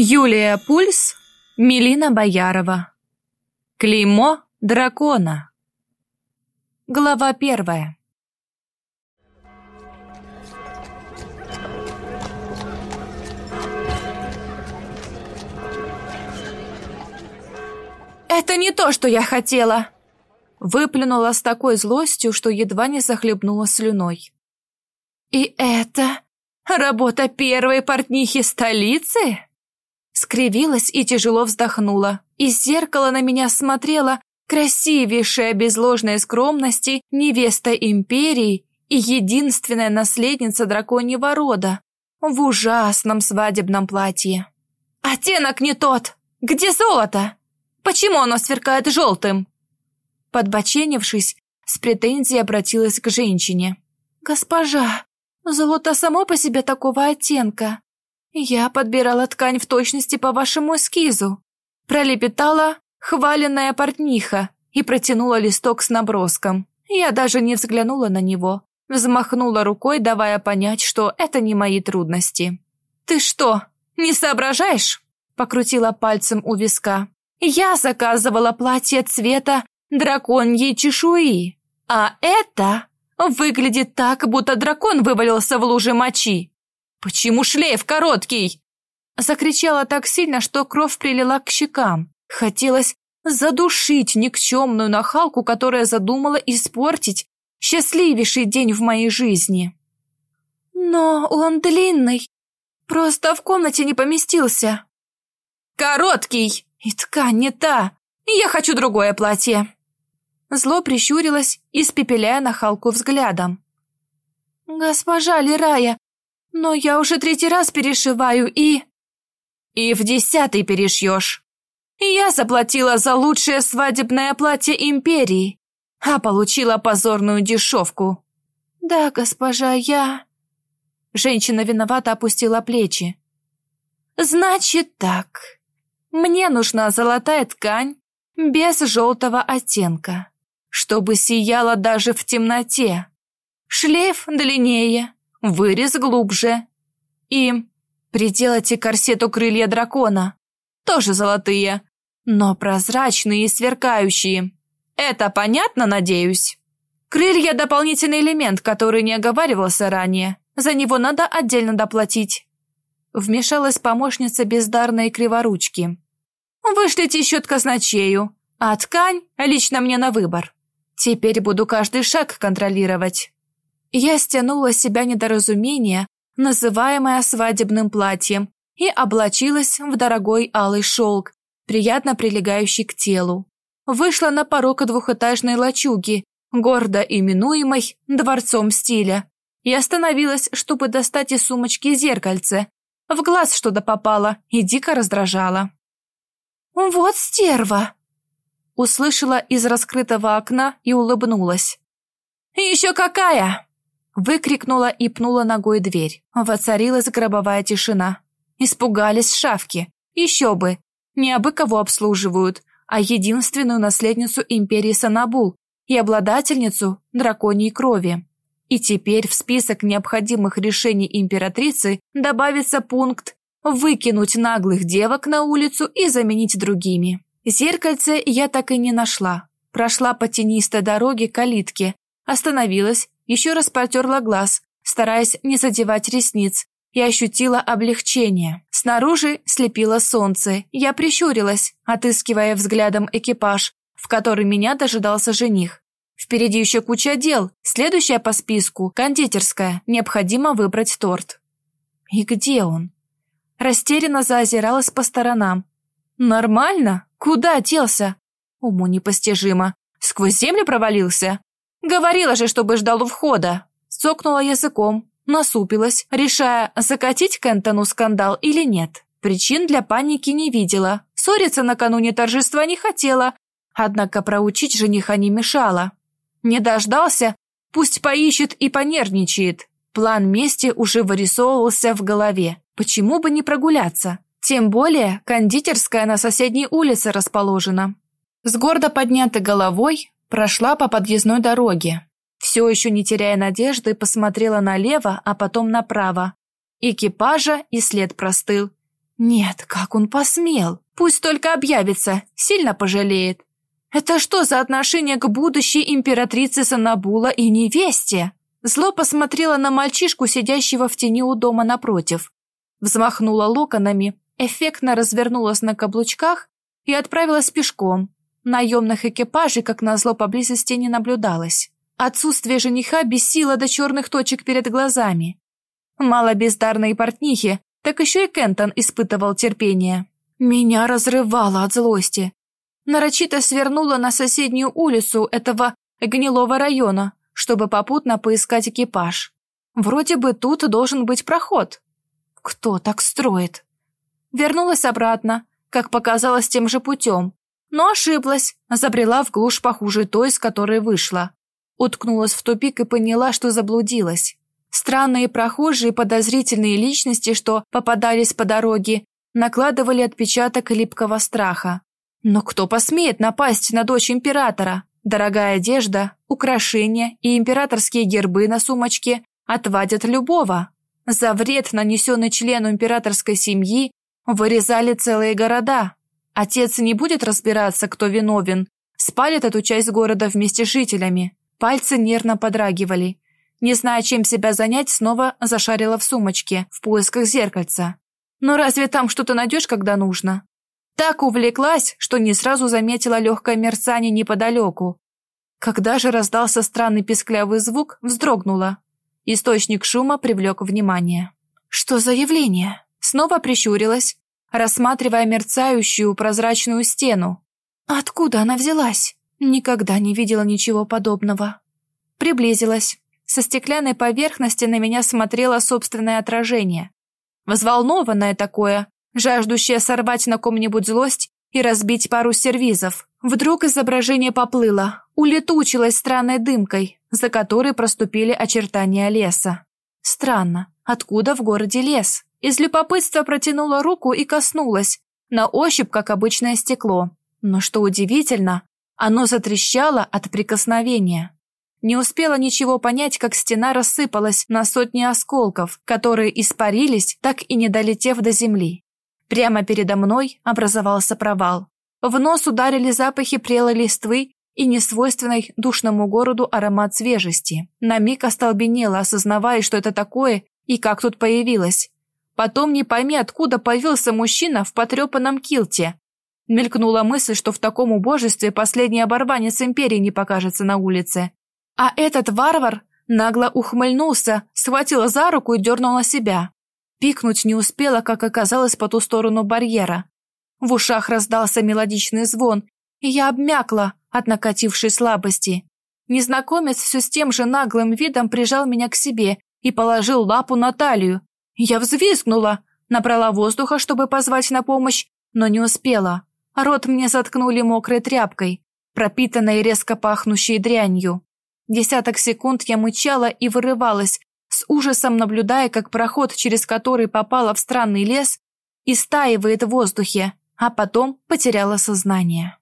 Юлия Пульс, Милина Боярова. Клеймо дракона. Глава первая. «Это не то, что я хотела!» Выплюнула с такой злостью, что едва не захлебнула слюной. «И это работа первой портнихи столицы?» Скривилась и тяжело вздохнула. Из зеркала на меня смотрела красивейшая без ложной скромности невеста империи и единственная наследница драконьего рода в ужасном свадебном платье. «Оттенок не тот! Где золото? Почему оно сверкает желтым?» Подбоченившись, с претензией обратилась к женщине. «Госпожа, золото само по себе такого оттенка. «Я подбирала ткань в точности по вашему эскизу», пролепетала хваленная портниха и протянула листок с наброском. Я даже не взглянула на него, взмахнула рукой, давая понять, что это не мои трудности. «Ты что, не соображаешь?» покрутила пальцем у виска. «Я заказывала платье цвета драконьей чешуи, а это выглядит так, будто дракон вывалился в луже мочи. «Почему шлейф короткий?» Закричала так сильно, что кровь прилила к щекам. Хотелось задушить никчемную нахалку, которая задумала испортить счастливейший день в моей жизни. «Но он длинный, просто в комнате не поместился». «Короткий! И ткань не та! Я хочу другое платье!» Зло прищурилась, испепеляя нахалку взглядом. «Госпожа Лирая, но я уже третий раз перешиваю и... И в десятый перешьешь. Я заплатила за лучшее свадебное платье империи, а получила позорную дешевку. Да, госпожа, я... Женщина виновато опустила плечи. Значит так. Мне нужна золотая ткань без желтого оттенка, чтобы сияла даже в темноте. Шлейф длиннее, вырез глубже. И приделайте корсету крылья дракона. Тоже золотые, но прозрачные и сверкающие. Это понятно, надеюсь? Крылья – дополнительный элемент, который не оговаривался ранее. За него надо отдельно доплатить. Вмешалась помощница бездарной криворучки. Вышлите счет казначею, а ткань лично мне на выбор. Теперь буду каждый шаг контролировать. Я стянула с себя недоразумение, называемое свадебным платьем, и облачилась в дорогой алый шелк, приятно прилегающий к телу. Вышла на порог двухэтажной лачуги, гордо именуемой «дворцом стиля», и остановилась, чтобы достать из сумочки зеркальце. В глаз что-то попало и дико раздражало. «Вот стерва!» Услышала из раскрытого окна и улыбнулась. «Еще какая!» Выкрикнула и пнула ногой дверь. Воцарилась гробовая тишина. Испугались шавки. Еще бы. Не абы кого обслуживают, а единственную наследницу империи Санабул и обладательницу драконьей крови. И теперь в список необходимых решений императрицы добавится пункт «выкинуть наглых девок на улицу и заменить другими». Зеркальце я так и не нашла. Прошла по тенистой дороге к калитке, остановилась еще раз потерла глаз, стараясь не задевать ресниц, и ощутила облегчение. Снаружи слепило солнце. Я прищурилась, отыскивая взглядом экипаж, в который меня дожидался жених. Впереди еще куча дел. Следующая по списку – кондитерская. Необходимо выбрать торт. И где он? Растерянно заозиралась по сторонам. Нормально? Куда делся? Уму непостижимо. Сквозь землю провалился? Говорила же, чтобы ждал у входа. Цокнула языком, насупилась, решая, закатить Кентону скандал или нет. Причин для паники не видела. Ссориться накануне торжества не хотела, однако проучить жениха не мешала. Не дождался, пусть поищет и понервничает. План мести уже вырисовывался в голове. Почему бы не прогуляться? Тем более кондитерская на соседней улице расположена. С гордо поднятой головой Прошла по подъездной дороге. Все еще не теряя надежды, посмотрела налево, а потом направо. Экипажа и след простыл. Нет, как он посмел? Пусть только объявится, сильно пожалеет. Это что за отношение к будущей императрице Санабула и невесте? Зло посмотрела на мальчишку, сидящего в тени у дома напротив. Взмахнула локонами, эффектно развернулась на каблучках и отправилась пешком. Наемных экипажей, как назло, поблизости не наблюдалось. Отсутствие жениха бесило до черных точек перед глазами. Мало бездарной портнихи, так еще и Кентон испытывал терпение. Меня разрывало от злости. Нарочито свернула на соседнюю улицу этого гнилого района, чтобы попутно поискать экипаж. Вроде бы тут должен быть проход. Кто так строит? Вернулась обратно, как показалось тем же путем, но ошиблась, забрела в глушь похуже той, с которой вышла. Уткнулась в тупик и поняла, что заблудилась. Странные прохожие подозрительные личности, что попадались по дороге, накладывали отпечаток липкого страха. Но кто посмеет напасть на дочь императора? Дорогая одежда, украшения и императорские гербы на сумочке отвадят любого. За вред, нанесенный члену императорской семьи, вырезали целые города. Отец не будет разбираться, кто виновен, спалит эту часть города вместе с жителями. Пальцы нервно подрагивали. Не зная, чем себя занять, снова зашарила в сумочке, в поисках зеркальца. Но разве там что-то найдешь, когда нужно? Так увлеклась, что не сразу заметила легкое мерцание неподалеку. Когда же раздался странный писклявый звук, вздрогнула. Источник шума привлек внимание. Что за явление? Снова прищурилась, рассматривая мерцающую прозрачную стену. Откуда она взялась? Никогда не видела ничего подобного. Приблизилась. Со стеклянной поверхности на меня смотрело собственное отражение. Взволнованное такое, жаждущее сорвать на ком-нибудь злость и разбить пару сервизов. Вдруг изображение поплыло, улетучилось странной дымкой, за которой проступили очертания леса. Странно, откуда в городе лес? Из любопытства протянула руку и коснулась, на ощупь, как обычное стекло. Но что удивительно, оно затрещало от прикосновения. Не успела ничего понять, как стена рассыпалась на сотни осколков, которые испарились, так и не долетев до земли. Прямо передо мной образовался провал. В нос ударили запахи прелой листвы и несвойственный душному городу аромат свежести. На миг остолбенела, осознавая, что это такое и как тут появилось. Потом не пойми, откуда появился мужчина в потрепанном килте, Мелькнула мысль, что в таком убожестве последний оборванец империи не покажется на улице. А этот варвар нагло ухмыльнулся, схватила за руку и дернула себя. Пикнуть не успела, как оказалось по ту сторону барьера. В ушах раздался мелодичный звон, и я обмякла от накатившей слабости. Незнакомец все с тем же наглым видом прижал меня к себе и положил лапу на талию. Я взвизгнула, набрала воздуха, чтобы позвать на помощь, но не успела. Рот мне заткнули мокрой тряпкой, пропитанной резко пахнущей дрянью. Десяток секунд я мычала и вырывалась, с ужасом наблюдая, как проход, через который попала в странный лес, истаивает в воздухе, а потом потеряла сознание.